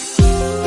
you.